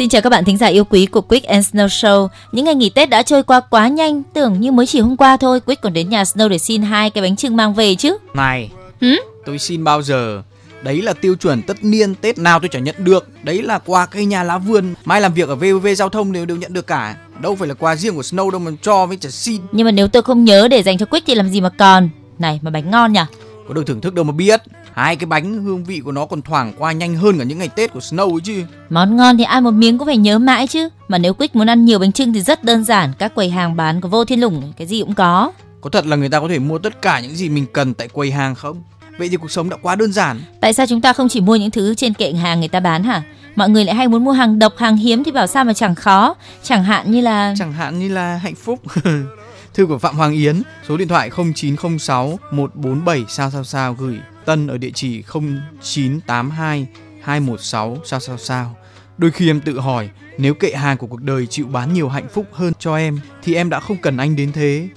Xin chào các bạn thính giả yêu quý của Quick and Snow Show. Những ngày nghỉ Tết đã trôi qua quá nhanh, tưởng như mới chỉ hôm qua thôi. Quick còn đến nhà Snow để xin hai cái bánh trưng mang về chứ. Này, Hử? tôi xin bao giờ? Đấy là tiêu chuẩn tất niên, Tết nào tôi chẳng nhận được. Đấy là quà cây nhà lá vườn. Mai làm việc ở VVV giao thông đều đều nhận được cả. Đâu phải là quà riêng của Snow đâu mà cho với chả xin. Nhưng mà nếu tôi không nhớ để dành cho Quick thì làm gì mà còn. Này mà bánh ngon nhỉ? Có được thưởng thức đâu mà biết. Hai cái bánh hương vị của nó còn thoảng qua nhanh hơn cả những ngày Tết của Snow ấy chứ. Món ngon thì ai một miếng cũng phải nhớ mãi chứ. Mà nếu Quick muốn ăn nhiều bánh trưng thì rất đơn giản. Các quầy hàng bán có vô thiên lủng, cái gì cũng có. Có thật là người ta có thể mua tất cả những gì mình cần tại quầy hàng không? Vậy thì cuộc sống đã quá đơn giản. Tại sao chúng ta không chỉ mua những thứ trên kệ hàng người ta bán hả? Mọi người lại hay muốn mua hàng độc, hàng hiếm thì bảo sao mà chẳng khó. Chẳng hạn như là... Chẳng hạn như là hạnh phúc. Thư của Phạm Hoàng Yến, số điện thoại 0906 147 sao sao sao gửi Tân ở địa chỉ 0982 216 sao sao sao. Đôi khi em tự hỏi, nếu kệ hàng của cuộc đời chịu bán nhiều hạnh phúc hơn cho em thì em đã không cần anh đến thế.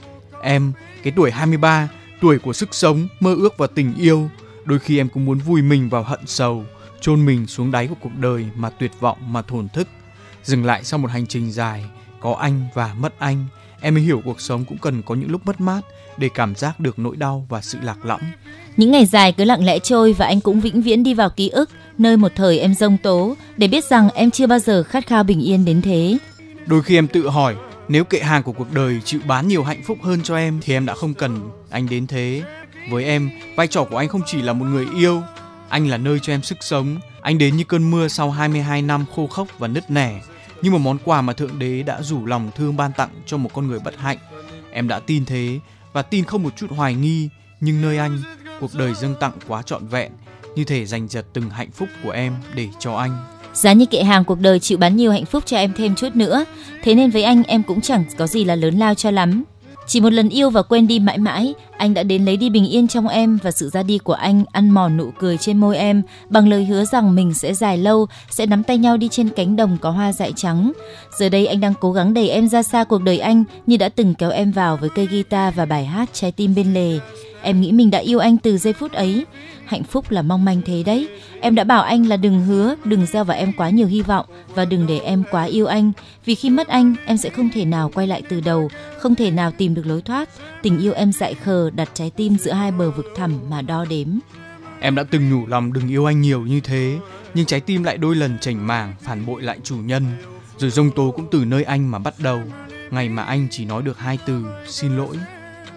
Em, cái tuổi 23, tuổi của sức sống, mơ ước và tình yêu, đôi khi em cũng muốn vùi mình vào hận sầu, chôn mình xuống đáy của cuộc đời mà tuyệt vọng mà thổn thức. Dừng lại sau một hành trình dài, có anh và mất anh, em mới hiểu cuộc sống cũng cần có những lúc mất mát để cảm giác được nỗi đau và sự lạc lõng. Những ngày dài cứ lặng lẽ trôi và anh cũng vĩnh viễn đi vào ký ức, nơi một thời em rông tố, để biết rằng em chưa bao giờ khát khao bình yên đến thế. Đôi khi em tự hỏi, nếu kệ hàng của cuộc đời chịu bán nhiều hạnh phúc hơn cho em thì em đã không cần anh đến thế. Với em, vai trò của anh không chỉ là một người yêu, anh là nơi cho em sức sống. Anh đến như cơn mưa sau 22 năm khô khốc và nứt nẻ, như một món quà mà Thượng Đế đã rủ lòng thương ban tặng cho một con người bất hạnh. Em đã tin thế và tin không một chút hoài nghi, nhưng nơi anh, cuộc đời dâng tặng quá trọn vẹn, như thể giành giật từng hạnh phúc của em để cho anh. Giá như kệ hàng cuộc đời chịu bán nhiều hạnh phúc cho em thêm chút nữa, thế nên với anh em cũng chẳng có gì là lớn lao cho lắm. Chỉ một lần yêu và quên đi mãi mãi, anh đã đến lấy đi bình yên trong em và sự ra đi của anh ăn mòn nụ cười trên môi em bằng lời hứa rằng mình sẽ dài lâu, sẽ nắm tay nhau đi trên cánh đồng có hoa dại trắng. Giờ đây anh đang cố gắng đẩy em ra xa cuộc đời anh như đã từng kéo em vào với cây guitar và bài hát trái tim bên lề. Em nghĩ mình đã yêu anh từ giây phút ấy. Hạnh phúc là mong manh thế đấy. Em đã bảo anh là đừng hứa, đừng gieo vào em quá nhiều hy vọng và đừng để em quá yêu anh. Vì khi mất anh, em sẽ không thể nào quay lại từ đầu, không thể nào tìm được lối thoát. Tình yêu em dại khờ đặt trái tim giữa hai bờ vực thẳm mà đo đếm. Em đã từng nhủ lòng đừng yêu anh nhiều như thế, nhưng trái tim lại đôi lần chảnh màng phản bội lại chủ nhân. Rồi rông tố cũng từ nơi anh mà bắt đầu. Ngày mà anh chỉ nói được hai từ xin lỗi.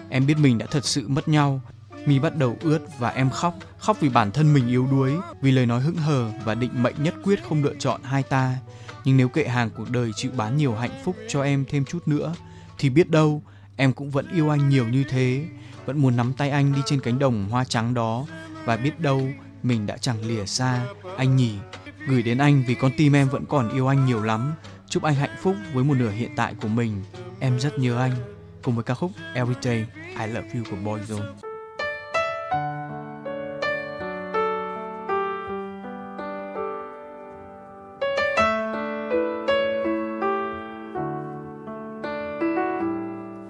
Em biết mình đã thật sự mất nhau. Mi bắt đầu ướt và em khóc, khóc vì bản thân mình yếu đuối, vì lời nói hững hờ và định mệnh nhất quyết không lựa chọn hai ta. Nhưng nếu kệ hàng cuộc đời chịu bán nhiều hạnh phúc cho em thêm chút nữa, thì biết đâu em cũng vẫn yêu anh nhiều như thế, vẫn muốn nắm tay anh đi trên cánh đồng hoa trắng đó và biết đâu mình đã chẳng lìa xa anh nhỉ. Gửi đến anh vì con tim em vẫn còn yêu anh nhiều lắm. Chúc anh hạnh phúc với một nửa hiện tại của mình. Em rất nhớ anh. Cùng với ca khúc Everyday I Love You của Boyzone.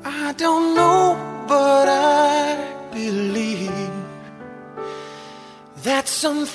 I don't know, but I believe that some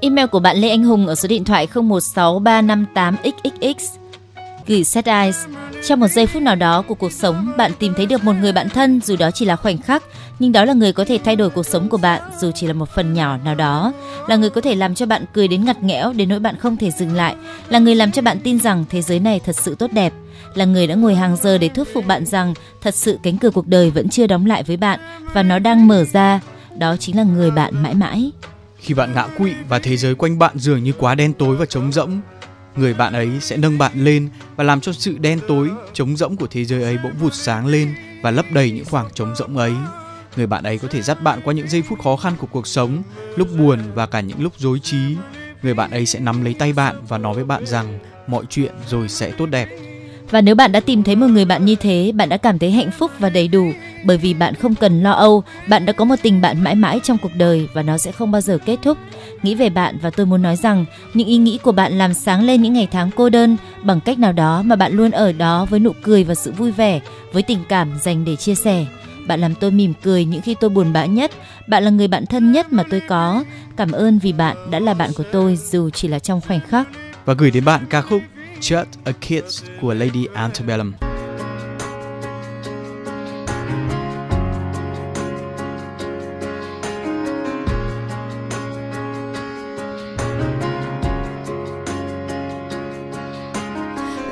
Email của bạn Lê Anh Hùng ở số điện thoại 016358xxx gửi set eyes. Trong một giây phút nào đó của cuộc sống, bạn tìm thấy được một người bạn thân dù đó chỉ là khoảnh khắc, nhưng đó là người có thể thay đổi cuộc sống của bạn dù chỉ là một phần nhỏ nào đó, là người có thể làm cho bạn cười đến ngặt nghẽo đến nỗi bạn không thể dừng lại, là người làm cho bạn tin rằng thế giới này thật sự tốt đẹp, là người đã ngồi hàng giờ để thuyết phục bạn rằng thật sự cánh cửa cuộc đời vẫn chưa đóng lại với bạn và nó đang mở ra. Đó chính là người bạn mãi mãi. Khi bạn ngã quỵ và thế giới quanh bạn dường như quá đen tối và trống rỗng, người bạn ấy sẽ nâng bạn lên và làm cho sự đen tối, trống rỗng của thế giới ấy bỗng vụt sáng lên và lấp đầy những khoảng trống rỗng ấy. Người bạn ấy có thể dắt bạn qua những giây phút khó khăn của cuộc sống, lúc buồn và cả những lúc dối trí. Người bạn ấy sẽ nắm lấy tay bạn và nói với bạn rằng mọi chuyện rồi sẽ tốt đẹp. Và nếu bạn đã tìm thấy một người bạn như thế, bạn đã cảm thấy hạnh phúc và đầy đủ bởi vì bạn không cần lo âu, bạn đã có một tình bạn mãi mãi trong cuộc đời và nó sẽ không bao giờ kết thúc. Nghĩ về bạn và tôi muốn nói rằng những ý nghĩ của bạn làm sáng lên những ngày tháng cô đơn bằng cách nào đó mà bạn luôn ở đó với nụ cười và sự vui vẻ, với tình cảm dành để chia sẻ. Bạn làm tôi mỉm cười những khi tôi buồn bã nhất. Bạn là người bạn thân nhất mà tôi có. Cảm ơn vì bạn đã là bạn của tôi dù chỉ là trong khoảnh khắc. Và gửi đến bạn ca khúc Just a Kiss của Lady Antebellum.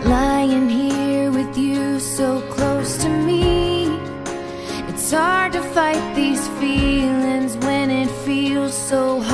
Lying here with you so close to me. It's hard to fight these feelings when it feels so hard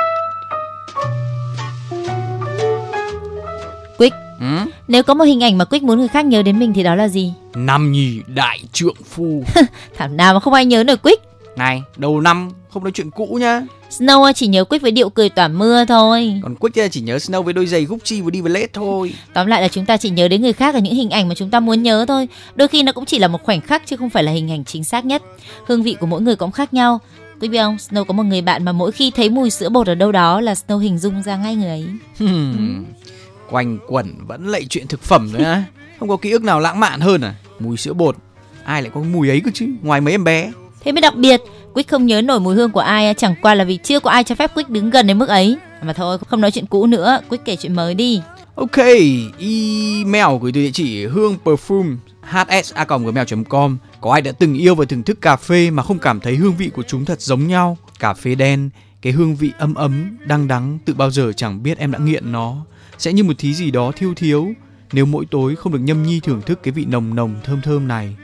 Ừ? nếu có một hình ảnh mà Quick muốn người khác nhớ đến mình thì đó là gì? Năm nhì đại trượng phu. Thảo nào mà không ai nhớ nổi Quick. Này, đầu năm không nói chuyện cũ nhá. Snow chỉ nhớ Quick với điệu cười tỏa mưa thôi. Còn Quick chỉ nhớ Snow với đôi giày Gucci và đi với lết thôi. Tóm lại là chúng ta chỉ nhớ đến người khác ở những hình ảnh mà chúng ta muốn nhớ thôi. Đôi khi nó cũng chỉ là một khoảnh khắc chứ không phải là hình ảnh chính xác nhất. Hương vị của mỗi người cũng khác nhau. Quý biết không, Snow có một người bạn mà mỗi khi thấy mùi sữa bột ở đâu đó là Snow hình dung ra ngay người ấy. Hmm. Quanh quẩn vẫn lại chuyện thực phẩm nữa. Không có ký ức nào lãng mạn hơn à? Mùi sữa bột. Ai lại có mùi ấy cơ chứ, ngoài mấy em bé. Thế mới đặc biệt, Quick không nhớ nổi mùi hương của ai, chẳng qua là vì chưa có ai cho phép Quick đứng gần đến mức ấy. Mà thôi, không nói chuyện cũ nữa, Quick kể chuyện mới đi. Ok, email gửi từ địa chỉ hương perfume hsa@gmail.com. Có ai đã từng yêu và thưởng thức cà phê mà không cảm thấy hương vị của chúng thật giống nhau? Cà phê đen, cái hương vị ấm ấm, đắng đắng, tự bao giờ chẳng biết em đã nghiện nó. Sẽ như một thứ gì đó thiêu thiếu nếu mỗi tối không được nhâm nhi thưởng thức cái vị nồng nồng thơm thơm này.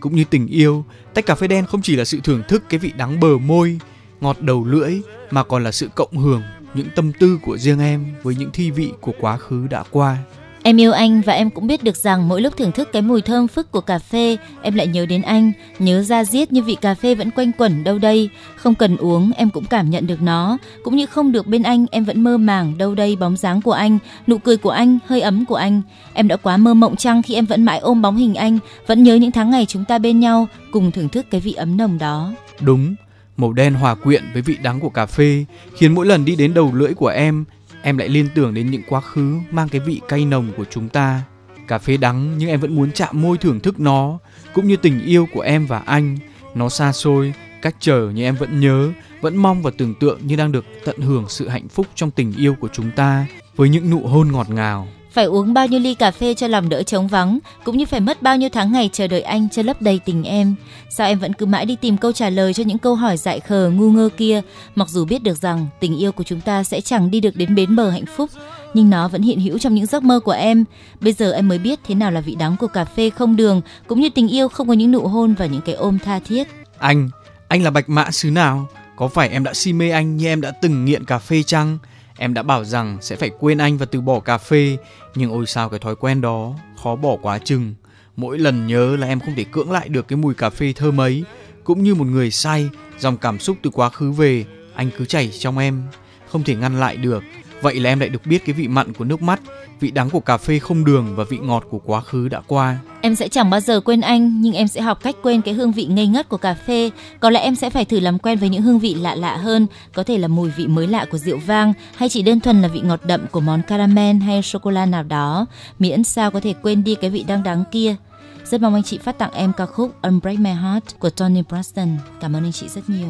Cũng như tình yêu, tách cà phê đen không chỉ là sự thưởng thức cái vị đắng bờ môi, ngọt đầu lưỡi mà còn là sự cộng hưởng những tâm tư của riêng em với những thi vị của quá khứ đã qua. Em yêu anh và em cũng biết được rằng mỗi lúc thưởng thức cái mùi thơm phức của cà phê, em lại nhớ đến anh, nhớ ra diết như vị cà phê vẫn quanh quẩn đâu đây. Không cần uống, em cũng cảm nhận được nó. Cũng như không được bên anh, em vẫn mơ màng đâu đây bóng dáng của anh, nụ cười của anh, hơi ấm của anh. Em đã quá mơ mộng chăng khi em vẫn mãi ôm bóng hình anh, vẫn nhớ những tháng ngày chúng ta bên nhau, cùng thưởng thức cái vị ấm nồng đó. Đúng, màu đen hòa quyện với vị đắng của cà phê khiến mỗi lần đi đến đầu lưỡi của em, em lại liên tưởng đến những quá khứ mang cái vị cay nồng của chúng ta. Cà phê đắng nhưng em vẫn muốn chạm môi thưởng thức nó, cũng như tình yêu của em và anh. Nó xa xôi, cách trở nhưng em vẫn nhớ, vẫn mong và tưởng tượng như đang được tận hưởng sự hạnh phúc trong tình yêu của chúng ta với những nụ hôn ngọt ngào. Phải uống bao nhiêu ly cà phê cho lòng đỡ trống vắng, cũng như phải mất bao nhiêu tháng ngày chờ đợi anh cho lấp đầy tình em. Sao em vẫn cứ mãi đi tìm câu trả lời cho những câu hỏi dại khờ ngu ngơ kia, mặc dù biết được rằng tình yêu của chúng ta sẽ chẳng đi được đến bến bờ hạnh phúc. nhưng nó vẫn hiện hữu trong những giấc mơ của em. Bây giờ em mới biết thế nào là vị đắng của cà phê không đường, cũng như tình yêu không có những nụ hôn và những cái ôm tha thiết. Anh, anh là bạch mã xứ nào? Có phải em đã si mê anh như em đã từng nghiện cà phê chăng? Em đã bảo rằng sẽ phải quên anh và từ bỏ cà phê, nhưng ôi sao cái thói quen đó khó bỏ quá chừng. Mỗi lần nhớ là em không thể cưỡng lại được cái mùi cà phê thơm ấy, cũng như một người say, dòng cảm xúc từ quá khứ về, anh cứ chảy trong em, không thể ngăn lại được. Vậy là em lại được biết cái vị mặn của nước mắt, vị đắng của cà phê không đường và vị ngọt của quá khứ đã qua. Em sẽ chẳng bao giờ quên anh, nhưng em sẽ học cách quên cái hương vị ngây ngất của cà phê. Có lẽ em sẽ phải thử làm quen với những hương vị lạ lạ hơn, có thể là mùi vị mới lạ của rượu vang, hay chỉ đơn thuần là vị ngọt đậm của món caramel hay sô cô la nào đó. Miễn sao có thể quên đi cái vị đắng đắng kia. Rất mong anh chị phát tặng em ca khúc Unbreak My Heart của Tony Braxton. Cảm ơn anh chị rất nhiều.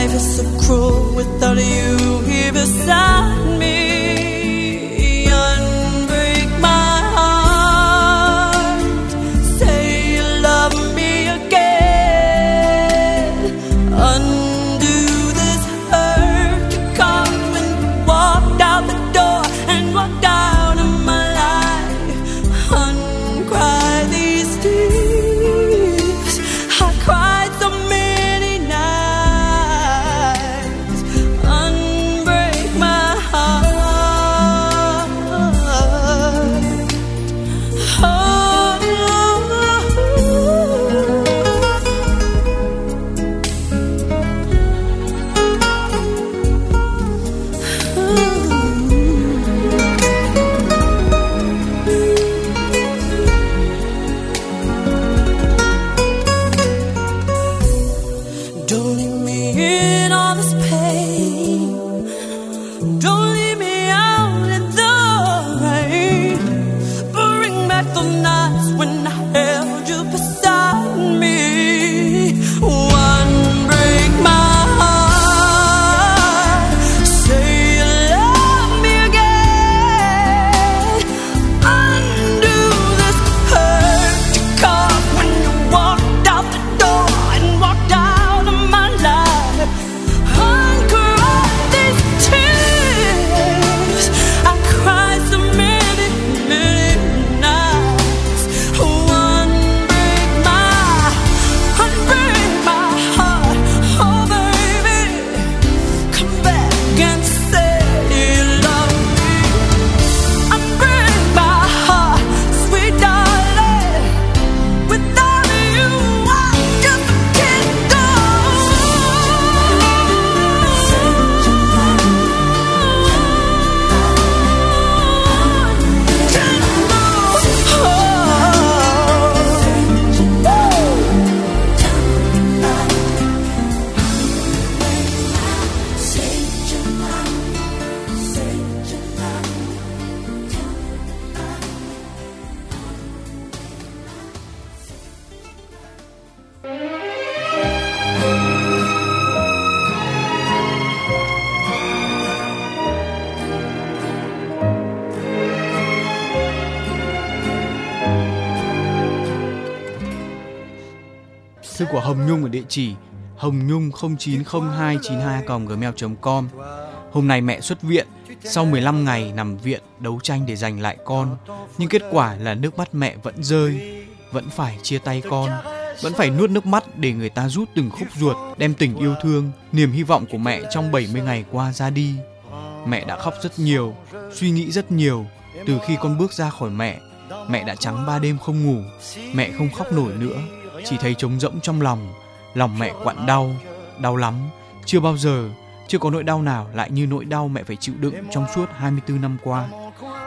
life is so cruel without you here beside me. Địa chỉ hồng nhung 090292 gmail.com. Hôm nay mẹ xuất viện, sau 15 ngày nằm viện đấu tranh để giành lại con, nhưng kết quả là nước mắt mẹ vẫn rơi, vẫn phải chia tay con, vẫn phải nuốt nước mắt để người ta rút từng khúc ruột, đem tình yêu thương, niềm hy vọng của mẹ trong 70 ngày qua ra đi. Mẹ đã khóc rất nhiều, suy nghĩ rất nhiều, từ khi con bước ra khỏi mẹ, mẹ đã trắng ba đêm không ngủ, mẹ không khóc nổi nữa, chỉ thấy trống rỗng trong lòng, lòng mẹ quặn đau, đau lắm, chưa bao giờ, chưa có nỗi đau nào lại như nỗi đau mẹ phải chịu đựng trong suốt 24 năm qua.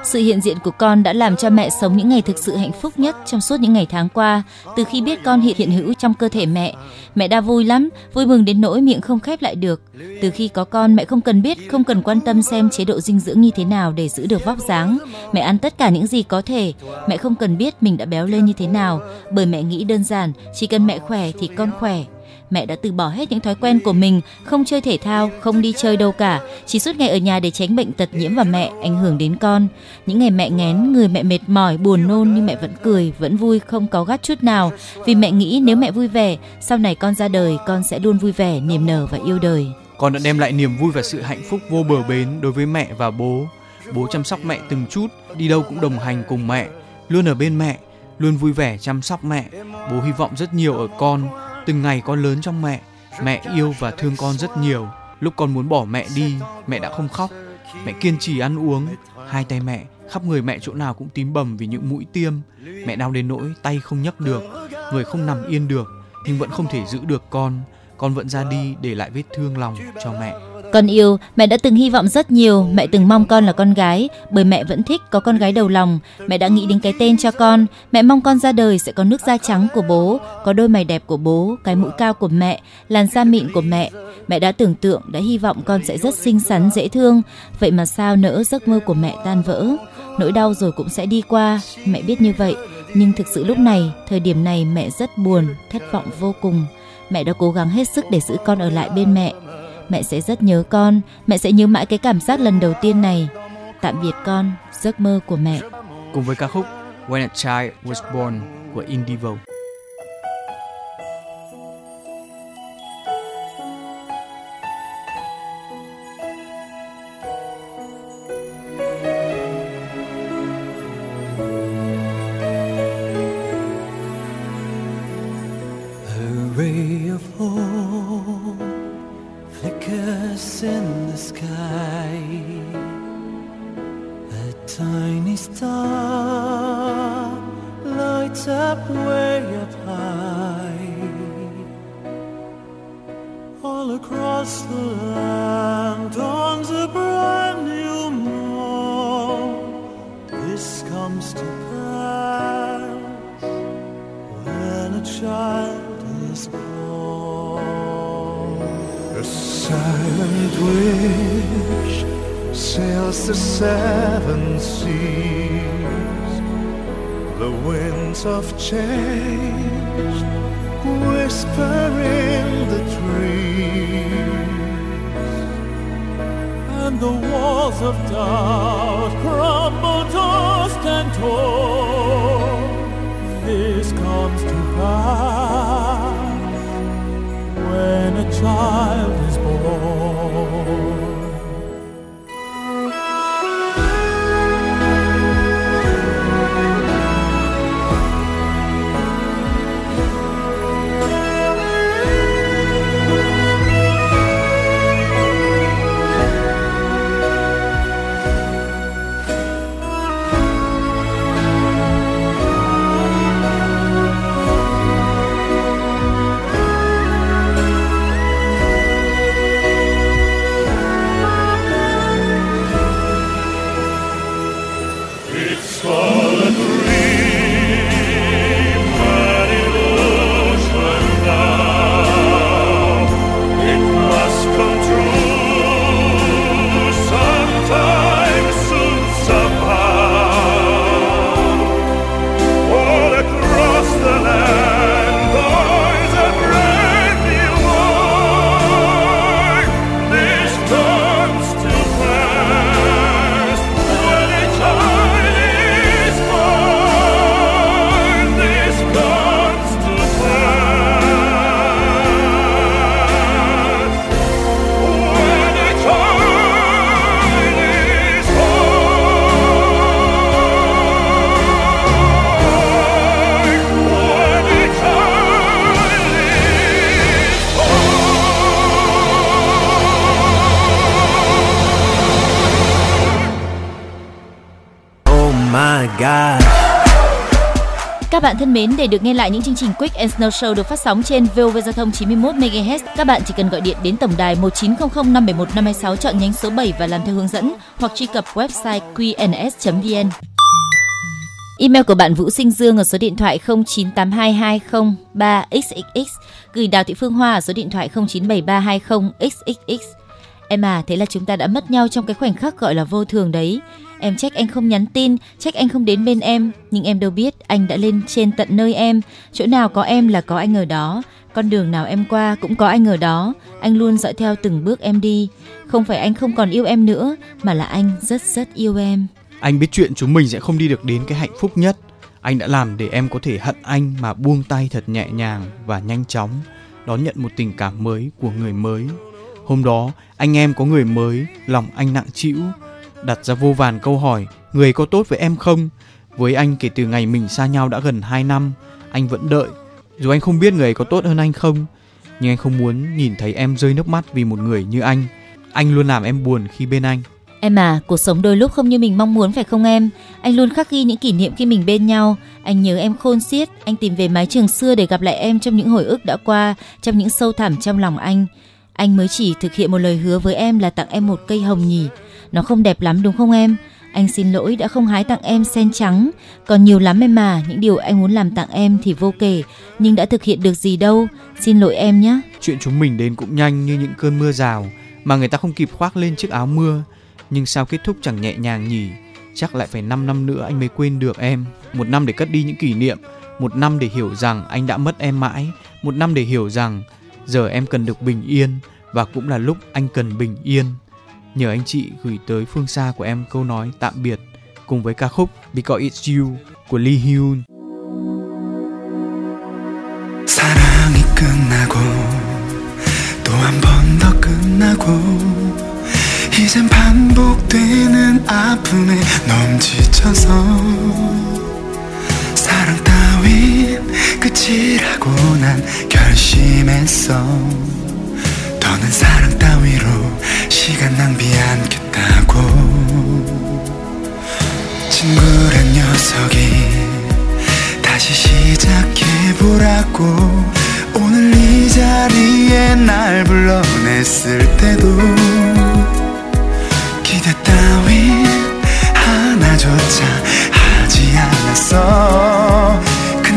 Sự hiện diện của con đã làm cho mẹ sống những ngày thực sự hạnh phúc nhất trong suốt những ngày tháng qua. Từ khi biết con hiện hiện hữu trong cơ thể mẹ, mẹ đã vui lắm, vui mừng đến nỗi miệng không khép lại được. Từ khi có con, mẹ không cần biết, không cần quan tâm xem chế độ dinh dưỡng như thế nào để giữ được vóc dáng. Mẹ ăn tất cả những gì có thể. Mẹ không cần biết mình đã béo lên như thế nào, bởi mẹ nghĩ đơn giản, chỉ cần mẹ khỏe thì con khỏe mẹ đã từ bỏ hết những thói quen của mình, không chơi thể thao, không đi chơi đâu cả, chỉ suốt ngày ở nhà để tránh bệnh tật nhiễm vào mẹ, ảnh hưởng đến con. Những ngày mẹ ngén, người mẹ mệt mỏi, buồn nôn nhưng mẹ vẫn cười, vẫn vui, không có gắt chút nào, vì mẹ nghĩ nếu mẹ vui vẻ, sau này con ra đời, con sẽ luôn vui vẻ, niềm nở và yêu đời. Con đã đem lại niềm vui và sự hạnh phúc vô bờ bến đối với mẹ và bố. Bố chăm sóc mẹ từng chút, đi đâu cũng đồng hành cùng mẹ, luôn ở bên mẹ, luôn vui vẻ chăm sóc mẹ. Bố hy vọng rất nhiều ở con, từng ngày con lớn trong mẹ mẹ yêu và thương con rất nhiều. Lúc con muốn bỏ mẹ đi, mẹ đã không khóc. Mẹ kiên trì ăn uống, hai tay mẹ, khắp người mẹ chỗ nào cũng tím bầm vì những mũi tiêm. Mẹ đau đến nỗi tay không nhấc được, người không nằm yên được, nhưng vẫn không thể giữ được con. Con vẫn ra đi để lại vết thương lòng cho mẹ con yêu, mẹ đã từng hy vọng rất nhiều, mẹ từng mong con là con gái, bởi mẹ vẫn thích có con gái đầu lòng. Mẹ đã nghĩ đến cái tên cho con, mẹ mong con ra đời sẽ có nước da trắng của bố, có đôi mày đẹp của bố, cái mũi cao của mẹ, làn da mịn của mẹ. Mẹ đã tưởng tượng, đã hy vọng con sẽ rất xinh xắn, dễ thương. Vậy mà sao nỡ giấc mơ của mẹ tan vỡ? Nỗi đau rồi cũng sẽ đi qua, mẹ biết như vậy. Nhưng thực sự lúc này, thời điểm này mẹ rất buồn, thất vọng vô cùng. Mẹ đã cố gắng hết sức để giữ con ở lại bên mẹ mẹ sẽ rất nhớ con. Mẹ sẽ nhớ mãi cái cảm giác lần đầu tiên này. Tạm biệt con. Giấc mơ của mẹ. Cùng với ca khúc When a Child Was Born của Indivo. of change whisper in the trees and the walls of dark thân mến, để được nghe lại những chương trình Quick and Snow Show được phát sóng trên VOV Giao thông 91 MHz, các bạn chỉ cần gọi điện đến tổng đài 1900 571 526 chọn nhánh số 7 và làm theo hướng dẫn hoặc truy cập website qns.vn. Email của bạn Vũ Sinh Dương ở số điện thoại 09822003xxx, gửi Đào Thị Phương Hoa ở số điện thoại 097320xxx. Em à, thế là chúng ta đã mất nhau trong cái khoảnh khắc gọi là vô thường đấy. Em trách anh không nhắn tin, trách anh không đến bên em, nhưng em đâu biết anh đã lên trên tận nơi em. Chỗ nào có em là có anh ở đó, con đường nào em qua cũng có anh ở đó. Anh luôn dõi theo từng bước em đi. Không phải anh không còn yêu em nữa, mà là anh rất rất yêu em. Anh biết chuyện chúng mình sẽ không đi được đến cái hạnh phúc nhất. Anh đã làm để em có thể hận anh mà buông tay thật nhẹ nhàng và nhanh chóng, đón nhận một tình cảm mới của người mới. Hôm đó, anh em có người mới, lòng anh nặng trĩu, đặt ra vô vàn câu hỏi, người có tốt với em không? Với anh kể từ ngày mình xa nhau đã gần 2 năm, anh vẫn đợi. Dù anh không biết người ấy có tốt hơn anh không, nhưng anh không muốn nhìn thấy em rơi nước mắt vì một người như anh. Anh luôn làm em buồn khi bên anh. Em à, cuộc sống đôi lúc không như mình mong muốn phải không em? Anh luôn khắc ghi những kỷ niệm khi mình bên nhau. Anh nhớ em khôn xiết, anh tìm về mái trường xưa để gặp lại em trong những hồi ức đã qua, trong những sâu thẳm trong lòng anh. Anh mới chỉ thực hiện một lời hứa với em là tặng em một cây hồng nhỉ. Nó không đẹp lắm đúng không em? Anh xin lỗi đã không hái tặng em sen trắng. Còn nhiều lắm em mà, những điều anh muốn làm tặng em thì vô kể, nhưng đã thực hiện được gì đâu. Xin lỗi em nhé. Chuyện chúng mình đến cũng nhanh như những cơn mưa rào mà người ta không kịp khoác lên chiếc áo mưa. Nhưng sao kết thúc chẳng nhẹ nhàng nhỉ? Chắc lại phải 5 năm nữa anh mới quên được em. Một năm để cất đi những kỷ niệm, một năm để hiểu rằng anh đã mất em mãi, một năm để hiểu rằng giờ em cần được bình yên và cũng là lúc anh cần bình yên Nhờ anh chị gửi tới phương xa của em câu nói tạm biệt cùng với ca khúc Because It's You của Lee Hyun. 사랑이 끝나고 또 한 번 더 끝나고 이젠 반복되는 아픔에 너무 지쳐서 사랑 따윈 끝이라고 난 결심했어 더는 사랑 따위로 시간 낭비 않겠다고. 친구란 녀석이 다시 시작해보라고. 오늘 이 자리에 날 불러냈을 때도 기대 따윈 하나조차 하지 않았어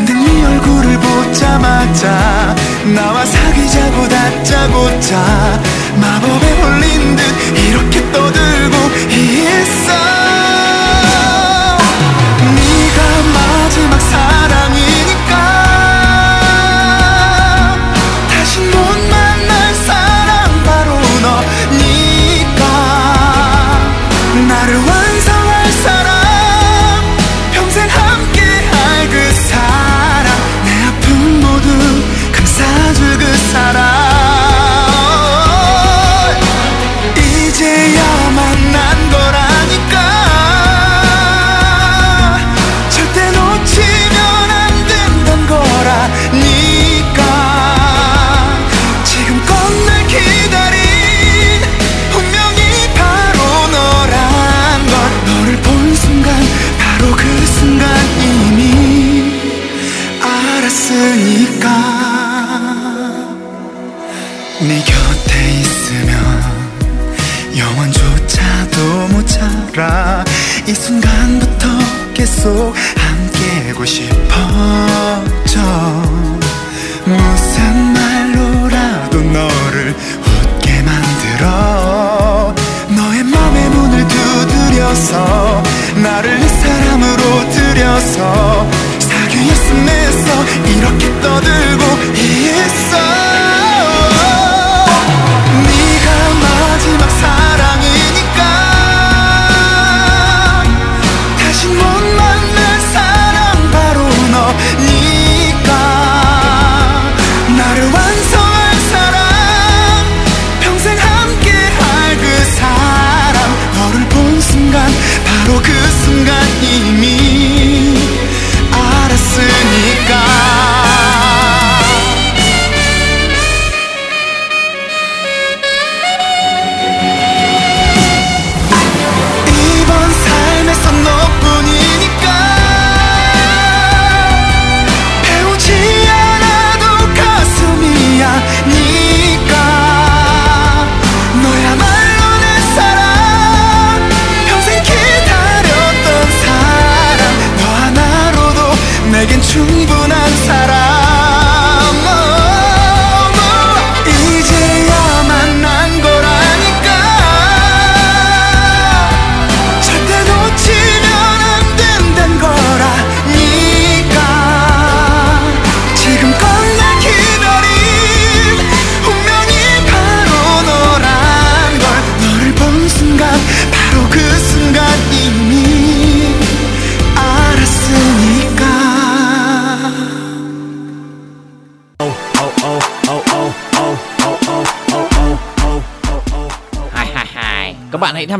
근데 네 얼굴을 보자마자 나와 사귀자고 다짜고짜 마법에 홀린 듯 이렇게 떠들고 있어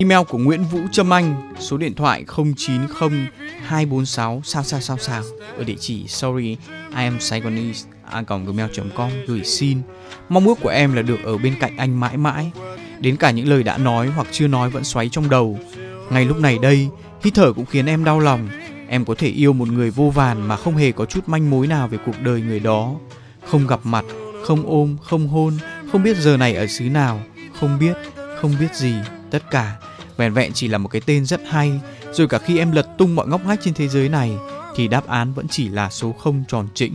Email của Nguyễn Vũ Trâm Anh, số điện thoại 090 246 sao sao sao sao ở địa chỉ sorry I am Saigonese a gmail.com gửi xin. Mong ước của em là được ở bên cạnh anh mãi mãi. Đến cả những lời đã nói hoặc chưa nói vẫn xoáy trong đầu. Ngay lúc này đây, hít thở cũng khiến em đau lòng. Em có thể yêu một người vô vàn mà không hề có chút manh mối nào về cuộc đời người đó. Không gặp mặt, không ôm, không hôn, không biết giờ này ở xứ nào, không biết, không biết gì, tất cả vẹn vẹn chỉ là một cái tên rất hay. Rồi cả khi em lật tung mọi ngóc ngách trên thế giới này, thì đáp án vẫn chỉ là số không tròn trĩnh.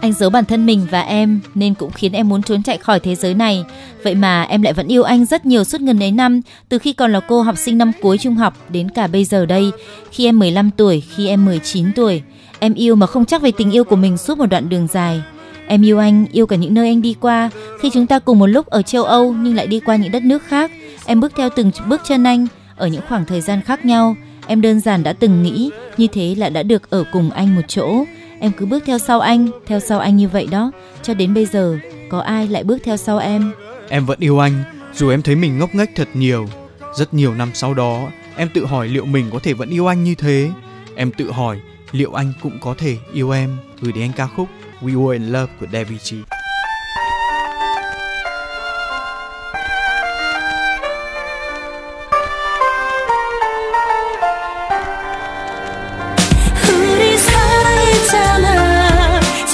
Anh giấu bản thân mình và em nên cũng khiến em muốn trốn chạy khỏi thế giới này. Vậy mà em lại vẫn yêu anh rất nhiều suốt gần ấy năm, từ khi còn là cô học sinh năm cuối trung học đến cả bây giờ đây. Khi em 15 tuổi, khi em 19 tuổi, em yêu mà không chắc về tình yêu của mình suốt một đoạn đường dài. Em yêu anh, yêu cả những nơi anh đi qua. Khi chúng ta cùng một lúc ở châu Âu nhưng lại đi qua những đất nước khác, em bước theo từng bước chân anh ở những khoảng thời gian khác nhau. Em đơn giản đã từng nghĩ như thế là đã được ở cùng anh một chỗ. Em cứ bước theo sau anh, theo sau anh như vậy đó, cho đến bây giờ có ai lại bước theo sau em? Em vẫn yêu anh, dù em thấy mình ngốc nghếch thật nhiều. Rất nhiều năm sau đó, em tự hỏi liệu mình có thể vẫn yêu anh như thế. Em tự hỏi liệu anh cũng có thể yêu em. Gửi đến anh ca khúc We Were in Love của Davichi.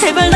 제발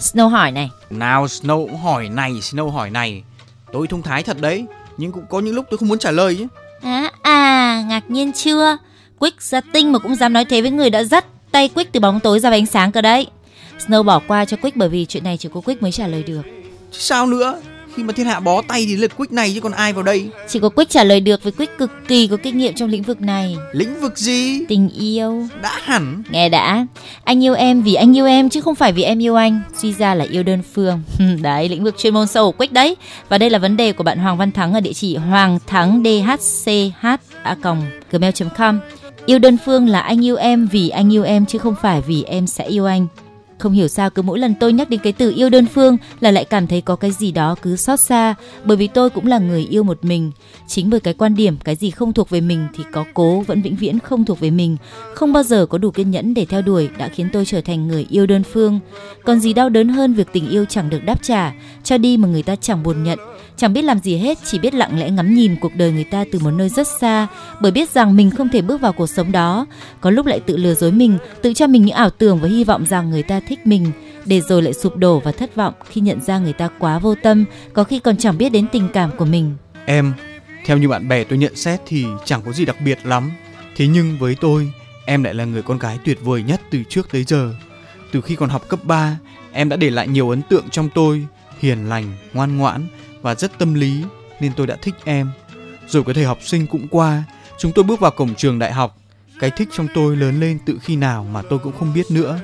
Snow hỏi này, Nào Snow cũng hỏi này, Snow hỏi này. Tôi thông thái thật đấy, nhưng cũng có những lúc tôi không muốn trả lời chứ. À, à, ngạc nhiên chưa? Quick ra tinh mà cũng dám nói thế với người đã dắt tay Quick từ bóng tối ra ánh sáng cơ đấy. Snow bỏ qua cho Quick bởi vì chuyện này chỉ có Quick mới trả lời được. Chứ sao nữa? Khi mà thiên hạ bó tay thì lượt Quick này chứ còn ai vào đây? Chỉ có Quick trả lời được với Quick cực kỳ có kinh nghiệm trong lĩnh vực này. Lĩnh vực gì? Tình yêu. Đã hẳn. Nghe đã, anh yêu em vì anh yêu em chứ không phải vì em yêu anh. Suy ra là yêu đơn phương. đấy, lĩnh vực chuyên môn sâu của Quick đấy. Và đây là vấn đề của bạn Hoàng Văn Thắng ở địa chỉ hoàng thắng dhch@gmail.com. Yêu đơn phương là anh yêu em vì anh yêu em chứ không phải vì em sẽ yêu anh. Không hiểu sao cứ mỗi lần tôi nhắc đến cái từ yêu đơn phương là lại cảm thấy có cái gì đó cứ xót xa bởi vì tôi cũng là người yêu một mình. Chính bởi cái quan điểm cái gì không thuộc về mình thì có cố vẫn vĩnh viễn không thuộc về mình. Không bao giờ có đủ kiên nhẫn để theo đuổi đã khiến tôi trở thành người yêu đơn phương. Còn gì đau đớn hơn việc tình yêu chẳng được đáp trả, cho đi mà người ta chẳng buồn nhận. Chẳng biết làm gì hết, chỉ biết lặng lẽ ngắm nhìn cuộc đời người ta từ một nơi rất xa, bởi biết rằng mình không thể bước vào cuộc sống đó. Có lúc lại tự lừa dối mình, tự cho mình những ảo tưởng và hy vọng rằng người ta thích mình, để rồi lại sụp đổ và thất vọng khi nhận ra người ta quá vô tâm, có khi còn chẳng biết đến tình cảm của mình. Em, theo như bạn bè tôi nhận xét thì chẳng có gì đặc biệt lắm. Thế nhưng với tôi, em lại là người con gái tuyệt vời nhất từ trước tới giờ. Từ khi còn học cấp 3, em đã để lại nhiều ấn tượng trong tôi, hiền lành, ngoan ngoãn và rất tâm lý nên tôi đã thích em. Rồi cái thời học sinh cũng qua, chúng tôi bước vào cổng trường đại học. Cái thích trong tôi lớn lên từ khi nào mà tôi cũng không biết nữa.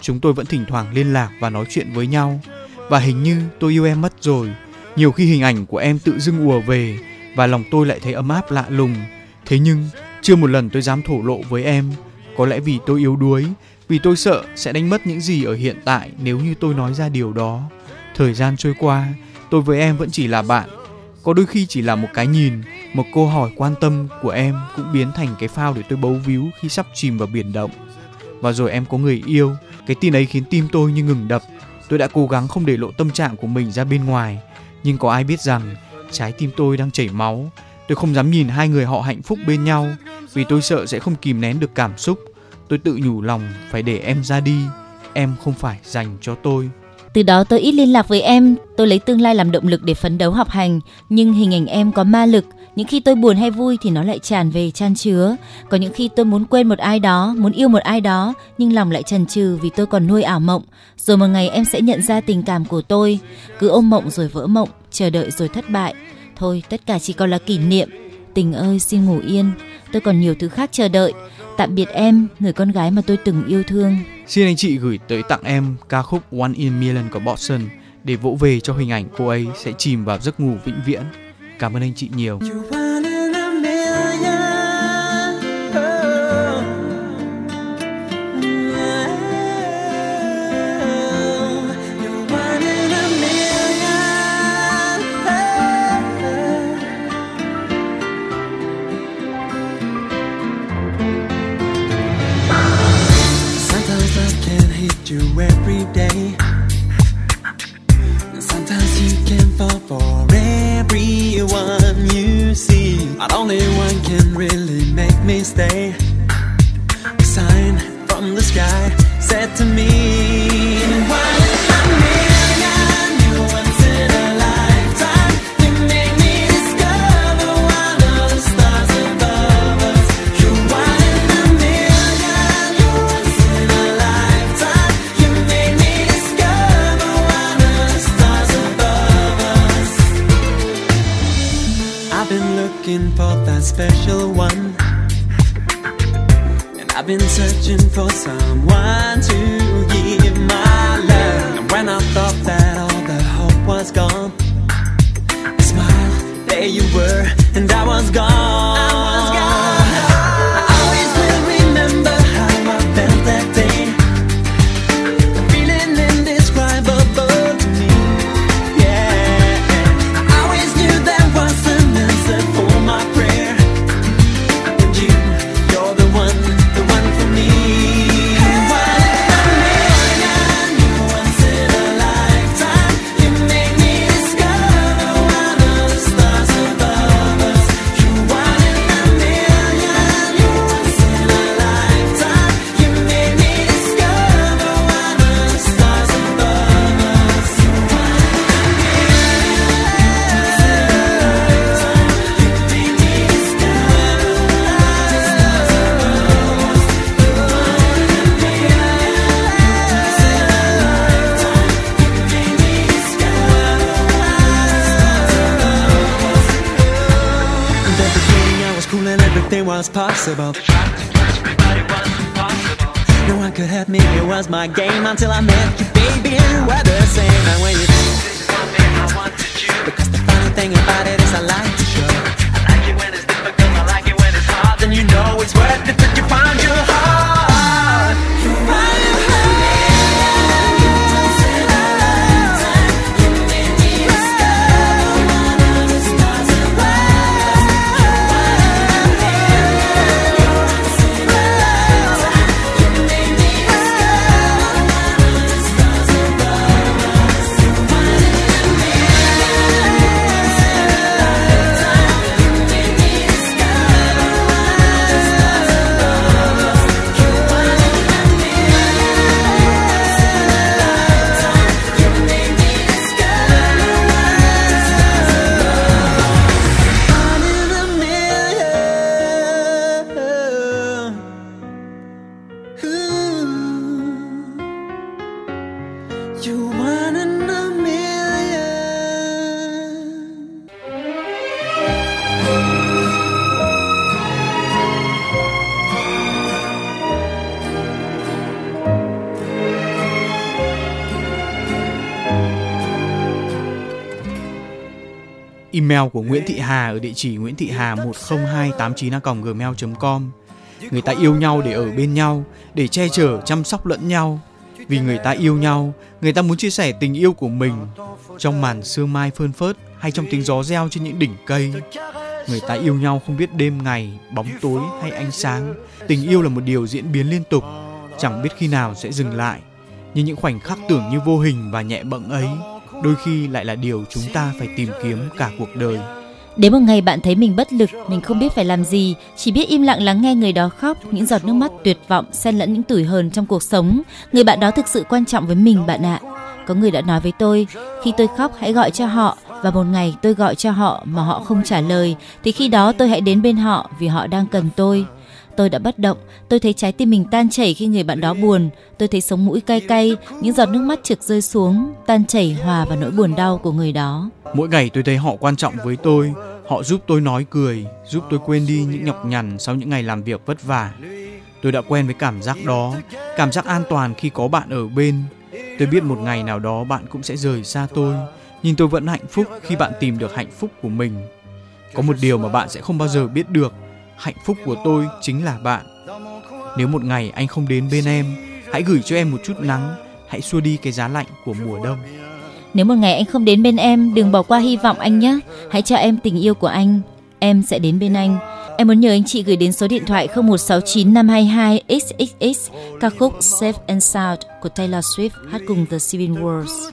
Chúng tôi vẫn thỉnh thoảng liên lạc và nói chuyện với nhau. Và hình như tôi yêu em mất rồi. Nhiều khi hình ảnh của em tự dưng ùa về và lòng tôi lại thấy ấm áp lạ lùng. Thế nhưng chưa một lần tôi dám thổ lộ với em. Có lẽ vì tôi yếu đuối, vì tôi sợ sẽ đánh mất những gì ở hiện tại nếu như tôi nói ra điều đó. Thời gian trôi qua, tôi với em vẫn chỉ là bạn. Có đôi khi chỉ là một cái nhìn, một câu hỏi quan tâm của em cũng biến thành cái phao để tôi bấu víu khi sắp chìm vào biển động. Và rồi em có người yêu, cái tin ấy khiến tim tôi như ngừng đập. Tôi đã cố gắng không để lộ tâm trạng của mình ra bên ngoài, nhưng có ai biết rằng trái tim tôi đang chảy máu. Tôi không dám nhìn hai người họ hạnh phúc bên nhau vì tôi sợ sẽ không kìm nén được cảm xúc. Tôi tự nhủ lòng phải để em ra đi, em không phải dành cho tôi. Từ đó tôi ít liên lạc với em, tôi lấy tương lai làm động lực để phấn đấu học hành, nhưng hình ảnh em có ma lực, những khi tôi buồn hay vui thì nó lại tràn về chan chứa. Có những khi tôi muốn quên một ai đó, muốn yêu một ai đó, nhưng lòng lại chần chừ vì tôi còn nuôi ảo mộng. Rồi một ngày em sẽ nhận ra tình cảm của tôi, cứ ôm mộng rồi vỡ mộng, chờ đợi rồi thất bại. Thôi, tất cả chỉ còn là kỷ niệm. Tình ơi, xin ngủ yên, tôi còn nhiều thứ khác chờ đợi. Tạm biệt em, người con gái mà tôi từng yêu thương. Xin anh chị gửi tới tặng em ca khúc One in Million của Boston để vỗ về cho hình ảnh cô ấy sẽ chìm vào giấc ngủ vĩnh viễn. Cảm ơn anh chị nhiều. Impossible. No one could hurt me, it was my game until I met you, baby, and we're the same. And when you because the funny thing about it Email của Nguyễn Thị Hà ở địa chỉ nguyễn thị hà 10289 gmail com Người ta yêu nhau để ở bên nhau, để che chở, chăm sóc lẫn nhau. Vì người ta yêu nhau, người ta muốn chia sẻ tình yêu của mình trong màn sương mai phơn phớt hay trong tiếng gió reo trên những đỉnh cây. Người ta yêu nhau không biết đêm ngày, bóng tối hay ánh sáng. Tình yêu là một điều diễn biến liên tục, chẳng biết khi nào sẽ dừng lại. Nhưng những khoảnh khắc tưởng như vô hình và nhẹ bẫng ấy, đôi khi lại là điều chúng ta phải tìm kiếm cả cuộc đời. Đến một ngày bạn thấy mình bất lực, mình không biết phải làm gì, chỉ biết im lặng lắng nghe người đó khóc, những giọt nước mắt tuyệt vọng xen lẫn những tủi hờn trong cuộc sống. Người bạn đó thực sự quan trọng với mình bạn ạ. Có người đã nói với tôi, khi tôi khóc hãy gọi cho họ và một ngày tôi gọi cho họ mà họ không trả lời thì khi đó tôi hãy đến bên họ vì họ đang cần tôi. Tôi đã bất động, tôi thấy trái tim mình tan chảy khi người bạn đó buồn, tôi thấy sống mũi cay cay, những giọt nước mắt trực rơi xuống, tan chảy hòa vào nỗi buồn đau của người đó. Mỗi ngày tôi thấy họ quan trọng với tôi, họ giúp tôi nói cười, giúp tôi quên đi những nhọc nhằn sau những ngày làm việc vất vả. Tôi đã quen với cảm giác đó, cảm giác an toàn khi có bạn ở bên. Tôi biết một ngày nào đó bạn cũng sẽ rời xa tôi, nhưng tôi vẫn hạnh phúc khi bạn tìm được hạnh phúc của mình. Có một điều mà bạn sẽ không bao giờ biết được, hạnh phúc của tôi chính là bạn. Nếu một ngày anh không đến bên em, hãy gửi cho em một chút nắng, hãy xua đi cái giá lạnh của mùa đông. Nếu một ngày anh không đến bên em, đừng bỏ qua hy vọng anh nhé. Hãy cho em tình yêu của anh. Em sẽ đến bên anh. Em muốn nhờ anh chị gửi đến số điện thoại 0169522 xxx ca khúc Safe and Sound của Taylor Swift hát cùng The Civil Wars.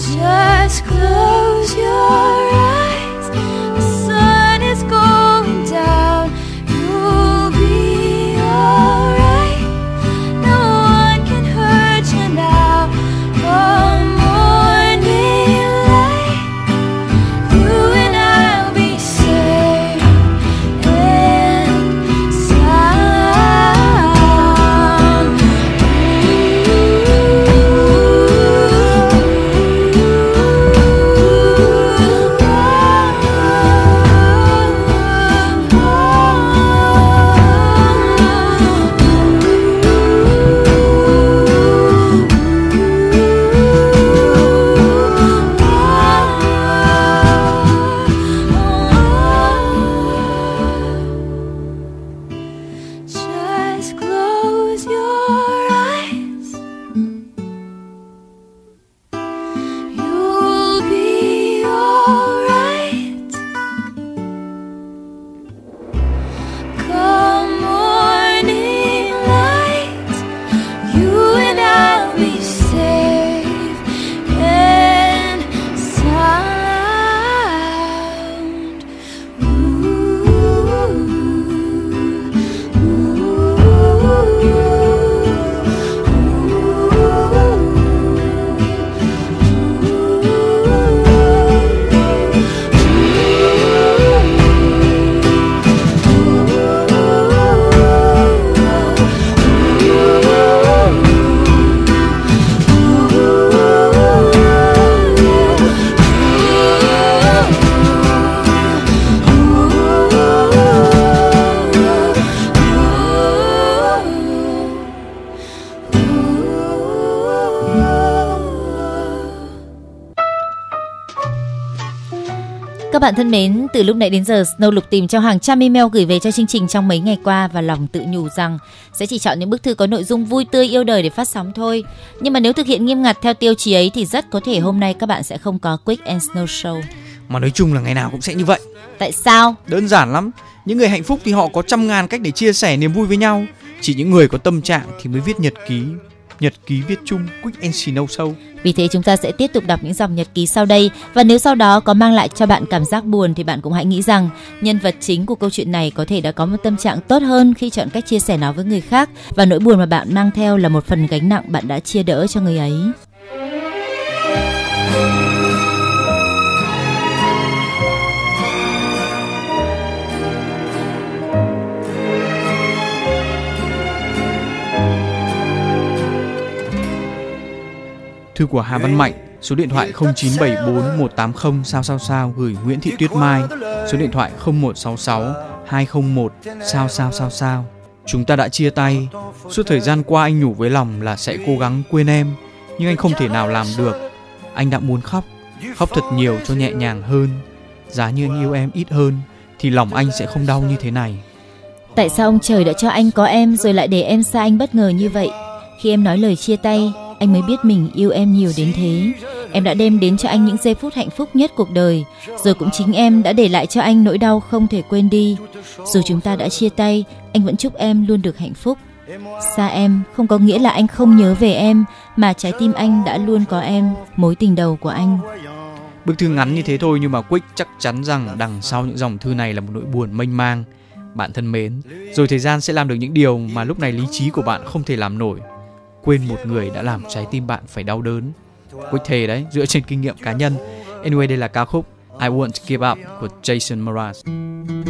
Just close your eyes. Bạn thân mến, từ lúc nãy đến giờ Snow lục tìm trong hàng trăm email gửi về cho chương trình trong mấy ngày qua và lòng tự nhủ rằng sẽ chỉ chọn những bức thư có nội dung vui tươi yêu đời để phát sóng thôi. Nhưng mà nếu thực hiện nghiêm ngặt theo tiêu chí ấy thì rất có thể hôm nay các bạn sẽ không có Quick and Snow Show. Mà nói chung là ngày nào cũng sẽ như vậy. Tại sao? Đơn giản lắm. Những người hạnh phúc thì họ có trăm ngàn cách để chia sẻ niềm vui với nhau. Chỉ những người có tâm trạng thì mới viết nhật ký. Nhật ký viết chung Quick and Snow Show. Vì thế chúng ta sẽ tiếp tục đọc những dòng nhật ký sau đây và nếu sau đó có mang lại cho bạn cảm giác buồn thì bạn cũng hãy nghĩ rằng nhân vật chính của câu chuyện này có thể đã có một tâm trạng tốt hơn khi chọn cách chia sẻ nó với người khác và nỗi buồn mà bạn mang theo là một phần gánh nặng bạn đã chia đỡ cho người ấy. Thư của Hà Văn Mạnh, số điện thoại 0974180 sao sao sao gửi Nguyễn Thị Tuyết Mai, số điện thoại 0166 201 sao sao sao sao. Chúng ta đã chia tay. Suốt thời gian qua anh nhủ với lòng là sẽ cố gắng quên em, nhưng anh không thể nào làm được. Anh đã muốn khóc, khóc thật nhiều cho nhẹ nhàng hơn. Giá như anh yêu em ít hơn, thì lòng anh sẽ không đau như thế này. Tại sao ông trời đã cho anh có em rồi lại để em xa anh bất ngờ như vậy? Khi em nói lời chia tay, anh mới biết mình yêu em nhiều đến thế. Em đã đem đến cho anh những giây phút hạnh phúc nhất cuộc đời, rồi cũng chính em đã để lại cho anh nỗi đau không thể quên đi. Dù chúng ta đã chia tay, anh vẫn chúc em luôn được hạnh phúc. Xa em không có nghĩa là anh không nhớ về em, mà trái tim anh đã luôn có em, mối tình đầu của anh. Bức thư ngắn như thế thôi nhưng mà Quick chắc chắn rằng đằng sau những dòng thư này là một nỗi buồn mênh mang. Bạn thân mến, rồi thời gian sẽ làm được những điều mà lúc này lý trí của bạn không thể làm nổi. Quên một người đã làm trái tim bạn phải đau đớn. Quick thề đấy, dựa trên kinh nghiệm cá nhân. Anyway, đây là ca khúc I Won't Give Up của Jason Mraz.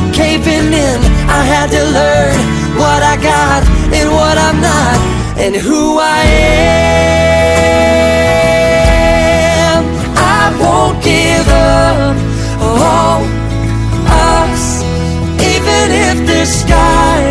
Taping in. I had to learn what I got and what I'm not And who I am. I won't give up Oh, us Even if the sky